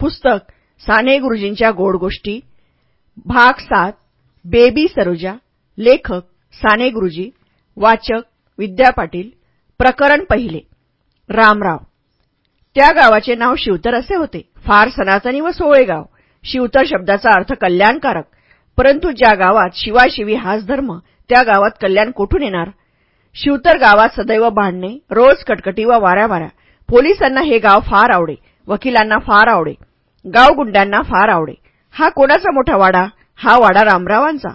पुस्तक साने गुरुजींच्या गोड गोष्टी भाग सात बेबी सरोजा लेखक साने गुरुजी वाचक विद्या पाटील प्रकरण पहिले रामराव. त्या गावाचे नाव शिवतर असे होते. फार सनातनी व सोळे गाव. शिवतर शब्दाचा अर्थ कल्याणकारक. परंतु ज्या गावात शिवाशिवी हाच धर्म त्या गावात कल्याण कोठून येणार? शिवतर गावात सदैव भांडणे रोज कटकटी व वाऱ्या वाऱ्या पोलिसांना हे गाव फार आवडे वकिलांना फार आवडे. गावगुंड्यांना फार आवडे. हा कोणाचा मोठा वाडा? हा वाडा रामरावांचा.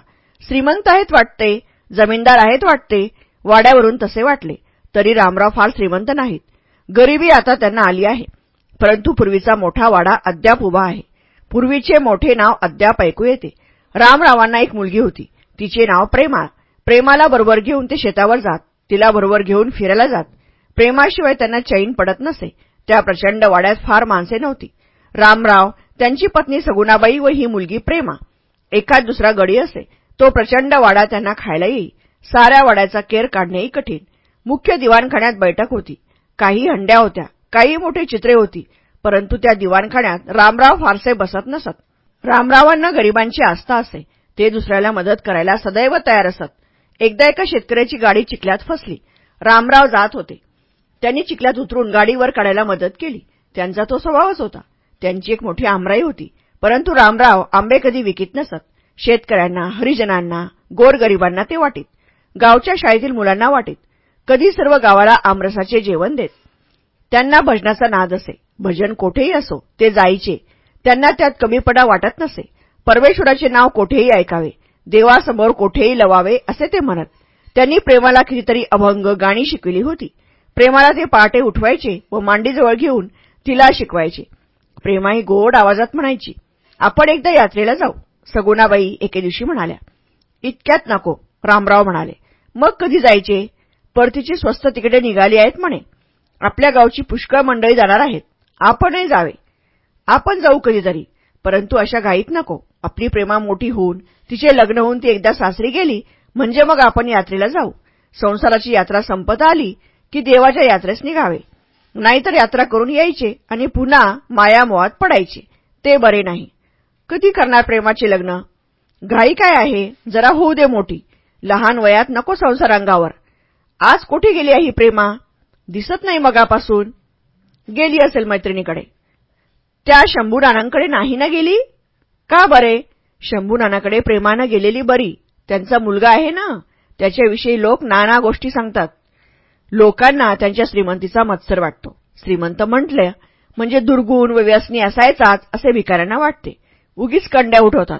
श्रीमंत आहेत वाटते जमीनदार आहेत वाटते वाड्यावरून तसे वाटले तरी रामराव फार श्रीमंत नाहीत. गरिबी आता त्यांना आली आहे. परंतु पूर्वीचा मोठा वाडा अद्याप उभा आहे. पूर्वीचे मोठे नाव अद्याप ऐकू येते. रामरावांना एक मुलगी होती. तिचे नाव प्रेमा. प्रेमाला बरोबर घेऊन ते शेतावर जात तिला बरोबर घेऊन फिरायला जात. प्रेमाशिवाय त्यांना चैन पडत नसे. त्या प्रचंड वाड्यात फार माणसे नव्हती. रामराव त्यांची पत्नी सगुणाबाई व ही मुलगी प्रेमा. एखाद दुसरा गडी असे. तो प्रचंड वाडा त्यांना खायला येई. साऱ्या वाड्याचा केर काढणेही कठीण. मुख्य दिवाणखान्यात बैठक होती. काही हंड्या होत्या काही मोठी चित्रे होती परंतु त्या दिवाणखान्यात रामराव फारसे बसत नसत. रामरावांना गरिबांची आस्था असे. ते दुसऱ्याला मदत करायला सदैव तयार असत. एकदा एका शेतकऱ्याची गाडी चिखल्यात फसली. रामराव जात होते. त्यांनी चिखल्यात उतरून गाडीवर काढायला मदत केली. त्यांचा तो स्वभावच होता. त्यांची एक मोठी आमराई होती. परंतु रामराव आंबे कधी विकीत नसत. शेतकऱ्यांना हरिजनांना गोरगरिबांना ते वाटीत. गावच्या शाळेतील मुलांना वाटीत. कधी सर्व गावाला आमरसाचे जेवण देत. त्यांना भजनाचा नाद असे. भजन कोठेही असो ते जायचे. त्यांना त्यात कमीपणा वाटत नसे. परमेश्वराचे नाव कोठेही ऐकावे. देवासमोर कोठेही लवावे असे ते म्हणत. त्यांनी प्रेमाला कितीतरी अभंग गाणी शिकविली होती. प्रेमाला ते पहाटे उठवायचे व मांडीजवळ घेऊन तिला शिकवायचे. प्रेमाई गोड आवाजात म्हणायची आपण एकदा यात्रेला जाऊ. सगुणाबाई एके दिवशी म्हणाल्या इतक्यात नको रामराव म्हणाले मग कधी जायचे? परतीची स्वस्त तिकडे निघाली आहेत म्हणे आपल्या गावची पुष्कळ मंडळी जाणार आहेत आपणही जावे. आपण जाऊ कधीतरी परंतु अशा घाईत नको आपली प्रेमा मोठी होऊन तिचे लग्न होऊन ती एकदा सासरी गेली म्हणजे मग आपण यात्रेला जाऊ. संसाराची यात्रा संपत आली की देवाच्या यात्रेस निघावे. नाहीतर यात्रा करून यायचे आणि पुन्हा मायामोहात पडायचे. ते बरे नाही. कधी करणार प्रेमाचे लग्न? घाई काय आहे? जरा होऊ दे मोठी. लहान वयात नको संसार अंगावर. आज कुठे गेली आहे ही प्रेमा? दिसत नाही मगापासून. गेली असेल मैत्रिणीकडे. त्या शंभूनानांकडे नाही ना गेली? का बरे? शंभूनानाकडे प्रेमानं गेलेली बरी. त्यांचा मुलगा आहे ना? त्याच्याविषयी लोक नाना गोष्टी सांगतात. लोकांना त्यांच्या श्रीमंतीचा मत्सर वाटतो. श्रीमंत म्हटलं म्हणजे दुर्गुण व व्यसनी असायचाच असे भिकाऱ्यांना वाटते. उगीच कंड्या उठवतात.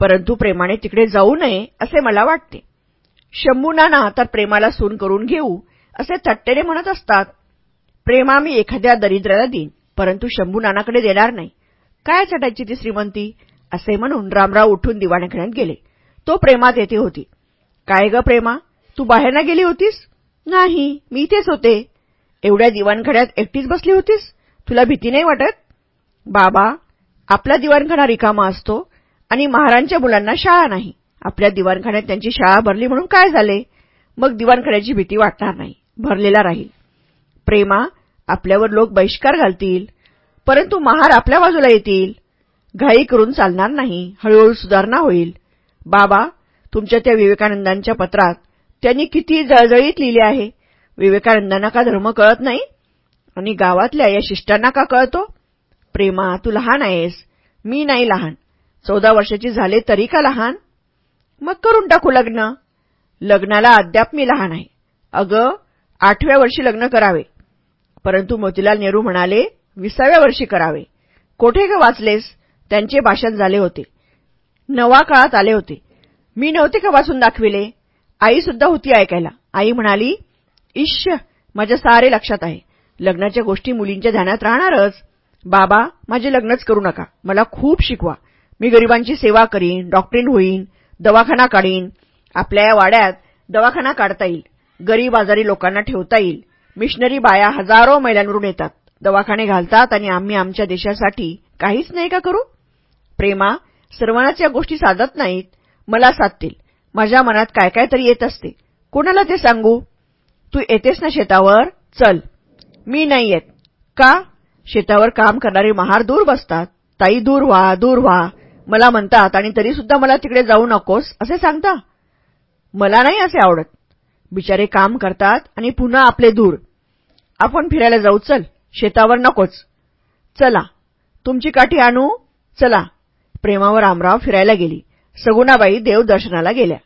परंतु प्रेमाने तिकडे जाऊ नये असे मला वाटते. शंभूनाना तर प्रेमाला सून करून घेऊ असे थट्टेने म्हणत असतात. प्रेमा मी एखाद्या दरिद्राला देईन परंतु शंभूनानाकडे देणार नाही. काय चटायची ती श्रीमंती? असे म्हणून रामराव उठून दिवाणखान्यात गेले. तो प्रेमात येते होती. काय ग प्रेमा? तू बाहेर ना गेली होतीस? नाही मी इथेच होते. एवढ्या दिवाणखड्यात एकटीच बसली होतीस? तुला भीती नाही वाटत? बाबा आपला दिवाणखाना रिकामा असतो आणि महारांच्या मुलांना शाळा नाही. आपल्या दिवाणखान्यात त्यांची शाळा भरली म्हणून काय झाले? मग दिवाणखान्याची भीती वाटणार नाही. भरलेला राहील. प्रेमा आपल्यावर लोक बहिष्कार घालतील. परंतु महार आपल्या बाजूला येतील. घाई करून चालणार नाही. हळूहळू सुधारणा होईल. बाबा तुमच्या त्या विवेकानंदांच्या पत्रात त्यांनी किती जळजळीत लिहिले आहे. विवेकानंदांना का धर्म कळत नाही? आणि गावातल्या या शिष्टांना का कळतो? प्रेमा तू लहान आहेस. मी नाही लहान. चौदा वर्षाची झाले तरी का लहान? मग करून टाकू लग्न. लग्नाला अद्याप मी लहान आहे. अगं आठव्या वर्षी लग्न करावे. परंतु मोतीलाल नेहरू म्हणाले विसाव्या वर्षी करावे. कोठे का वाचलेस? त्यांचे भाषण झाले होते. नवा काळात आले होते. मी नव्हते का वाचून दाखविले? आईसुद्धा होती ऐकायला. आई म्हणाली इश्य माझ्या सारे लक्षात आहे. लग्नाच्या गोष्टी मुलींच्या ध्यानात राहणारच. बाबा माझे लग्नच करू नका. मला खूप शिकवा. मी गरिबांची सेवा करीन डॉक्टरीन होईन दवाखाना काढीन. आपल्या या वाड्यात दवाखाना काढता येईल. गरीब आजारी लोकांना ठेवता येईल. मिशनरी बाया हजारो मैलांवरून येतात. दवाखाने घालतात आणि आम्ही आमच्या देशासाठी काहीच नाही का करू? प्रेमा सर्वांनाच या गोष्टी साधत नाहीत. मला साधतील माझ्या मनात काय काय तरी येत असते. कोणाला ते सांगू? तू येतेस ना शेतावर? चल. मी नाही येत. का? शेतावर काम करणारे महार दूर बसतात. ताई दूर व्हा दूर व्हा. मला म्हणतात आणि तरीसुद्धा मला तिकडे जाऊ नकोस असे सांगता? मला नाही असे आवडत. बिचारे काम करतात आणि पुन्हा आपले दूर. आपण फिरायला जाऊ चल. शेतावर नकोच. चला. तुमची काठी आणू? चला. प्रेमावर आमराव फिरायला गेली. सगुणाबाई देवदर्शनाला गेल्या.